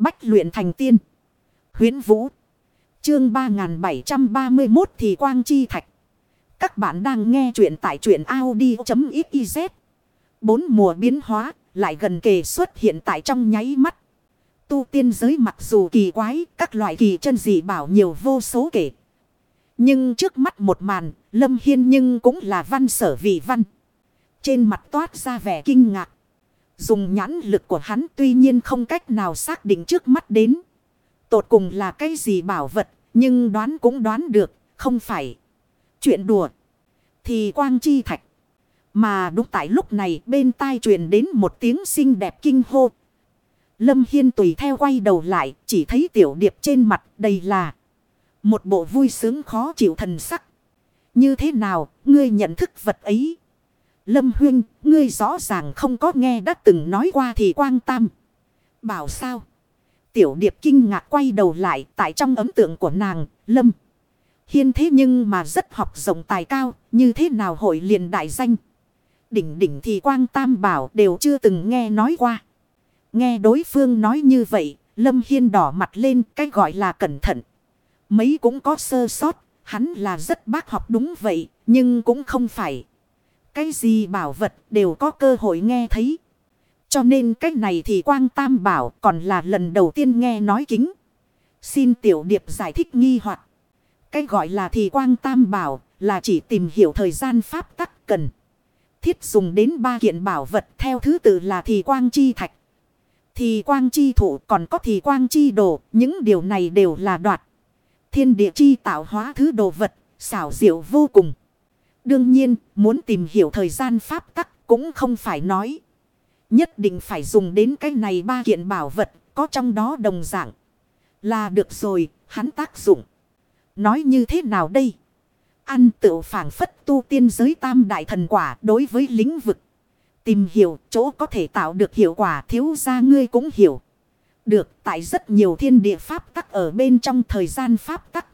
Bách luyện thành tiên. Huyến Vũ. Chương 3731 thì quang chi thạch. Các bạn đang nghe truyện tại truyện Audi.xyz. Bốn mùa biến hóa lại gần kề xuất hiện tại trong nháy mắt. Tu tiên giới mặc dù kỳ quái, các loại kỳ chân dị bảo nhiều vô số kể. Nhưng trước mắt một màn, Lâm Hiên nhưng cũng là văn sở vị văn. Trên mặt toát ra vẻ kinh ngạc. Dùng nhãn lực của hắn tuy nhiên không cách nào xác định trước mắt đến. Tột cùng là cái gì bảo vật, nhưng đoán cũng đoán được, không phải. Chuyện đùa. Thì quang chi thạch. Mà đúng tại lúc này bên tai truyền đến một tiếng xinh đẹp kinh hô. Lâm Hiên tùy theo quay đầu lại, chỉ thấy tiểu điệp trên mặt đầy là một bộ vui sướng khó chịu thần sắc. Như thế nào, ngươi nhận thức vật ấy? Lâm Huyên, ngươi rõ ràng không có nghe đã từng nói qua thì quang tam. Bảo sao? Tiểu điệp kinh ngạc quay đầu lại tại trong ấn tượng của nàng, Lâm. Hiên thế nhưng mà rất học rộng tài cao, như thế nào hội liền đại danh. Đỉnh đỉnh thì quang tam bảo đều chưa từng nghe nói qua. Nghe đối phương nói như vậy, Lâm Hiên đỏ mặt lên cái gọi là cẩn thận. Mấy cũng có sơ sót, hắn là rất bác học đúng vậy, nhưng cũng không phải. Cái gì bảo vật đều có cơ hội nghe thấy. Cho nên cách này thì quang tam bảo còn là lần đầu tiên nghe nói kính. Xin tiểu điệp giải thích nghi hoặc Cái gọi là thì quang tam bảo là chỉ tìm hiểu thời gian pháp tắc cần. Thiết dùng đến ba kiện bảo vật theo thứ tự là thì quang chi thạch. Thì quang chi thủ còn có thì quang chi đồ. Những điều này đều là đoạt. Thiên địa chi tạo hóa thứ đồ vật. xảo diệu vô cùng. Đương nhiên muốn tìm hiểu thời gian pháp tắc cũng không phải nói. Nhất định phải dùng đến cái này ba kiện bảo vật có trong đó đồng dạng. Là được rồi, hắn tác dụng. Nói như thế nào đây? Ăn tự phản phất tu tiên giới tam đại thần quả đối với lĩnh vực. Tìm hiểu chỗ có thể tạo được hiệu quả thiếu ra ngươi cũng hiểu. Được tại rất nhiều thiên địa pháp tắc ở bên trong thời gian pháp tắc.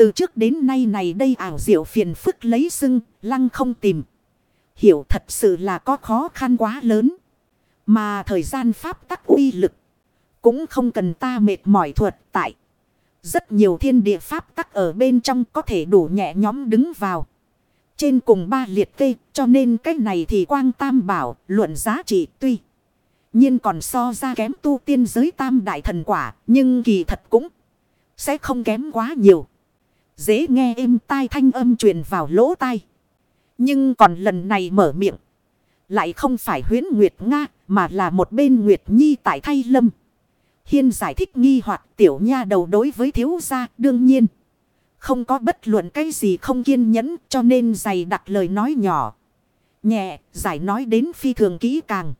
Từ trước đến nay này đây ảo diệu phiền phức lấy sưng, lăng không tìm. Hiểu thật sự là có khó khăn quá lớn. Mà thời gian pháp tắc uy lực. Cũng không cần ta mệt mỏi thuật tại. Rất nhiều thiên địa pháp tắc ở bên trong có thể đủ nhẹ nhóm đứng vào. Trên cùng ba liệt kê cho nên cái này thì quang tam bảo luận giá trị tuy. nhiên còn so ra kém tu tiên giới tam đại thần quả nhưng kỳ thật cũng sẽ không kém quá nhiều. Dễ nghe êm tai thanh âm truyền vào lỗ tai. Nhưng còn lần này mở miệng. Lại không phải huyến Nguyệt Nga mà là một bên Nguyệt Nhi tại thay lâm. Hiên giải thích nghi hoặc tiểu nha đầu đối với thiếu gia đương nhiên. Không có bất luận cái gì không kiên nhẫn cho nên dày đặt lời nói nhỏ. Nhẹ, giải nói đến phi thường kỹ càng.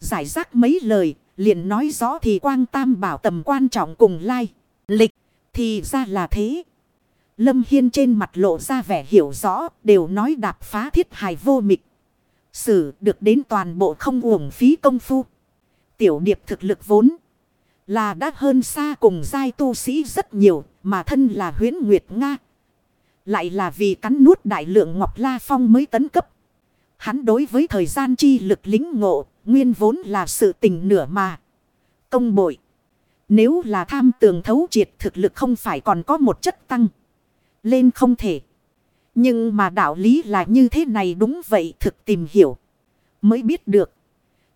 Giải rác mấy lời, liền nói rõ thì quang tam bảo tầm quan trọng cùng lai. Lịch, thì ra là thế. Lâm Hiên trên mặt lộ ra vẻ hiểu rõ, đều nói đạp phá thiết hài vô mịch. Sử được đến toàn bộ không uổng phí công phu. Tiểu điệp thực lực vốn là đã hơn xa cùng giai tu sĩ rất nhiều, mà thân là huyến Nguyệt Nga. Lại là vì cắn nuốt đại lượng Ngọc La Phong mới tấn cấp. Hắn đối với thời gian chi lực lính ngộ, nguyên vốn là sự tình nửa mà. Công bội. Nếu là tham tường thấu triệt thực lực không phải còn có một chất tăng lên không thể. Nhưng mà đạo lý là như thế này đúng vậy, thực tìm hiểu. Mới biết được.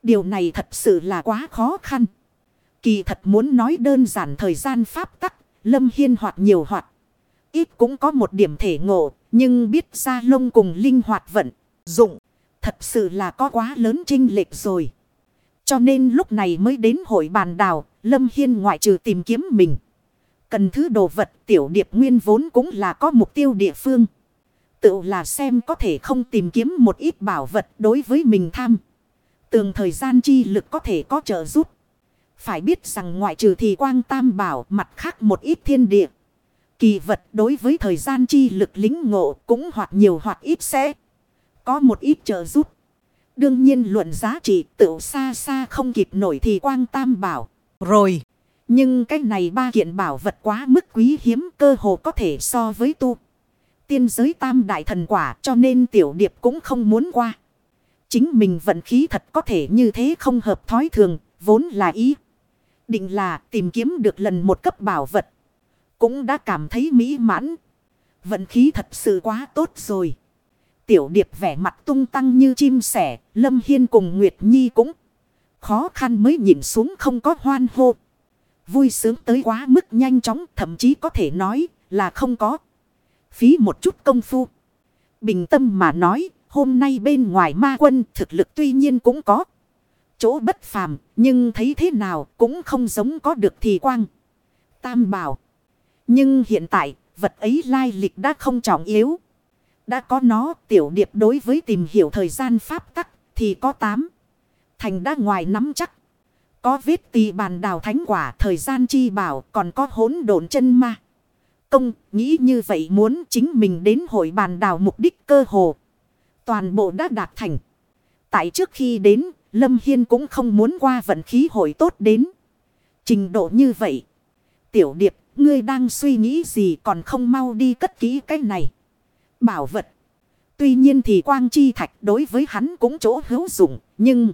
Điều này thật sự là quá khó khăn. Kỳ thật muốn nói đơn giản thời gian pháp tắc. Lâm Hiên hoạt nhiều hoạt Ít cũng có một điểm thể ngộ. Nhưng biết ra lông cùng linh hoạt vận. Dụng. Thật sự là có quá lớn trinh lệch rồi. Cho nên lúc này mới đến hội bàn đào. Lâm Hiên ngoại trừ tìm kiếm mình. Cần thứ đồ vật tiểu điệp nguyên vốn cũng là có mục tiêu địa phương. Tự là xem có thể không tìm kiếm một ít bảo vật đối với mình tham. Tường thời gian chi lực có thể có trợ giúp. Phải biết rằng ngoại trừ thì quang tam bảo, mặt khác một ít thiên địa. Kỳ vật đối với thời gian chi lực lính ngộ cũng hoặc nhiều hoặc ít sẽ có một ít trợ giúp. Đương nhiên luận giá trị tự xa xa không kịp nổi thì quang tam bảo. Rồi. Nhưng cái này ba kiện bảo vật quá mức quý hiếm cơ hồ có thể so với tu. Tiên giới tam đại thần quả cho nên tiểu điệp cũng không muốn qua. Chính mình vận khí thật có thể như thế không hợp thói thường, vốn là ý. Định là tìm kiếm được lần một cấp bảo vật. Cũng đã cảm thấy mỹ mãn. Vận khí thật sự quá tốt rồi. Tiểu điệp vẻ mặt tung tăng như chim sẻ. Lâm Hiên cùng Nguyệt Nhi cũng khó khăn mới nhìn xuống không có hoan hô. Vui sướng tới quá mức nhanh chóng, thậm chí có thể nói là không có. Phí một chút công phu. Bình tâm mà nói, hôm nay bên ngoài ma quân thực lực tuy nhiên cũng có. Chỗ bất phàm, nhưng thấy thế nào cũng không giống có được thì quang. Tam bảo. Nhưng hiện tại, vật ấy lai lịch đã không trọng yếu. Đã có nó, tiểu điệp đối với tìm hiểu thời gian pháp tắc thì có tám. Thành đã ngoài nắm chắc. Có vết tì bàn đào thánh quả, thời gian chi bảo, còn có hỗn độn chân ma. Công, nghĩ như vậy muốn chính mình đến hội bàn đào mục đích cơ hồ. Toàn bộ đã đạt thành. Tại trước khi đến, Lâm Hiên cũng không muốn qua vận khí hội tốt đến. Trình độ như vậy. Tiểu điệp, ngươi đang suy nghĩ gì còn không mau đi cất kỹ cái này. Bảo vật. Tuy nhiên thì quang chi thạch đối với hắn cũng chỗ hữu dụng. Nhưng.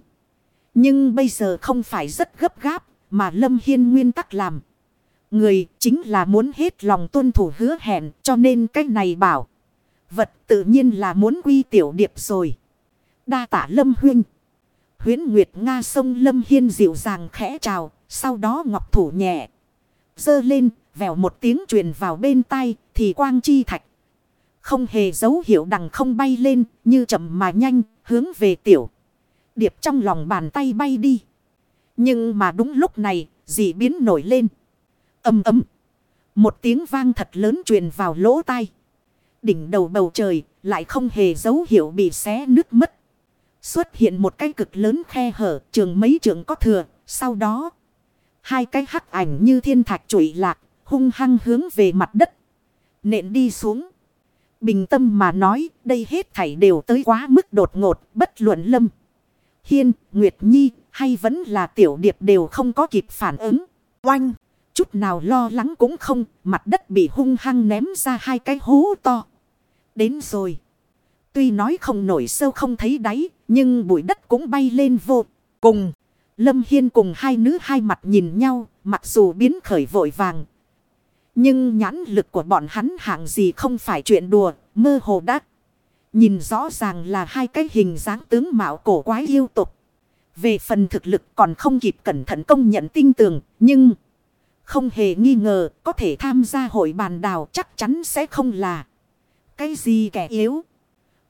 Nhưng bây giờ không phải rất gấp gáp. Mà Lâm Hiên nguyên tắc làm. Người chính là muốn hết lòng tuân thủ hứa hẹn. Cho nên cái này bảo. Vật tự nhiên là muốn quy tiểu điệp rồi. Đa tả Lâm Huynh. Huyến Nguyệt Nga sông Lâm Hiên dịu dàng khẽ chào. Sau đó ngọc thủ nhẹ. Dơ lên, vèo một tiếng truyền vào bên tai, thì quang chi thạch. Không hề dấu hiệu đằng không bay lên, như chậm mà nhanh, hướng về tiểu. Điệp trong lòng bàn tay bay đi. Nhưng mà đúng lúc này, dị biến nổi lên. Âm ấm. Một tiếng vang thật lớn truyền vào lỗ tai. Đỉnh đầu bầu trời lại không hề dấu hiệu bị xé nước mất. Xuất hiện một cái cực lớn khe hở, trường mấy trường có thừa. Sau đó, hai cái hắc ảnh như thiên thạch trụi lạc, hung hăng hướng về mặt đất. Nện đi xuống. Bình tâm mà nói, đây hết thảy đều tới quá mức đột ngột, bất luận lâm. Hiên, Nguyệt Nhi hay vẫn là tiểu điệp đều không có kịp phản ứng. Oanh! Chút nào lo lắng cũng không, mặt đất bị hung hăng ném ra hai cái hố to. Đến rồi. Tuy nói không nổi sâu không thấy đáy, nhưng bụi đất cũng bay lên vô. Cùng, Lâm Hiên cùng hai nữ hai mặt nhìn nhau, mặc dù biến khởi vội vàng, nhưng nhãn lực của bọn hắn hạng gì không phải chuyện đùa, mơ hồ đắc. Nhìn rõ ràng là hai cái hình dáng tướng mạo cổ quái yêu tục. Về phần thực lực còn không kịp cẩn thận công nhận tinh tường, nhưng không hề nghi ngờ có thể tham gia hội bàn đào chắc chắn sẽ không là cái gì kẻ yếu.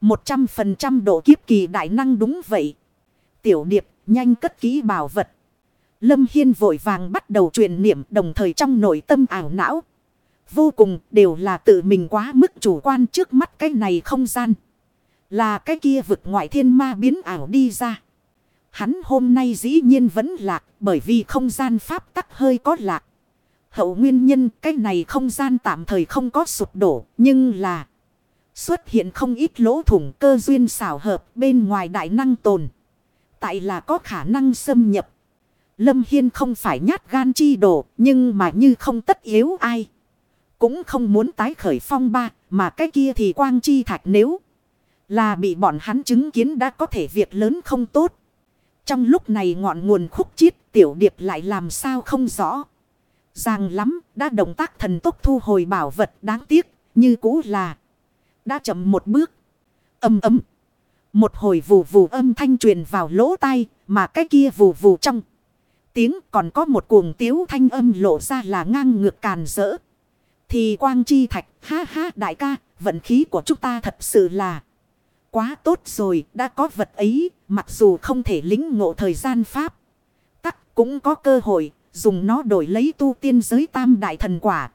Một trăm phần trăm độ kiếp kỳ đại năng đúng vậy. Tiểu điệp nhanh cất kỹ bảo vật. Lâm Hiên vội vàng bắt đầu truyền niệm đồng thời trong nội tâm ảo não vô cùng đều là tự mình quá mức chủ quan trước mắt cái này không gian. Là cái kia vực ngoại thiên ma biến ảo đi ra. Hắn hôm nay dĩ nhiên vẫn lạc, bởi vì không gian pháp tắc hơi có lạc. Hậu nguyên nhân, cái này không gian tạm thời không có sụp đổ, nhưng là xuất hiện không ít lỗ thủng cơ duyên xảo hợp bên ngoài đại năng tồn. Tại là có khả năng xâm nhập. Lâm Hiên không phải nhát gan chi đổ nhưng mà như không tất yếu ai. Cũng không muốn tái khởi phong ba. Mà cái kia thì quang chi thạch nếu. Là bị bọn hắn chứng kiến đã có thể việc lớn không tốt. Trong lúc này ngọn nguồn khúc chiết tiểu điệp lại làm sao không rõ. Ràng lắm đã động tác thần tốc thu hồi bảo vật đáng tiếc như cũ là. Đã chậm một bước. Âm ấm. Một hồi vù vù âm thanh truyền vào lỗ tai mà cái kia vù vù trong. Tiếng còn có một cuồng tiếu thanh âm lộ ra là ngang ngược càn rỡ. Thì quang chi thạch, ha ha đại ca, vận khí của chúng ta thật sự là quá tốt rồi, đã có vật ấy, mặc dù không thể lính ngộ thời gian pháp. Tắc cũng có cơ hội, dùng nó đổi lấy tu tiên giới tam đại thần quả.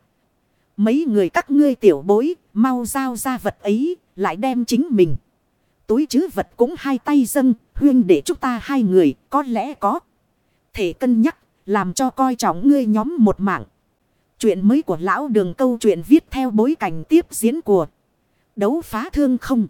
Mấy người các ngươi tiểu bối, mau giao ra vật ấy, lại đem chính mình. Túi chứ vật cũng hai tay dâng, huyên để chúng ta hai người, có lẽ có. Thể cân nhắc, làm cho coi trọng ngươi nhóm một mạng. Chuyện mới của lão đường câu chuyện viết theo bối cảnh tiếp diễn của đấu phá thương không.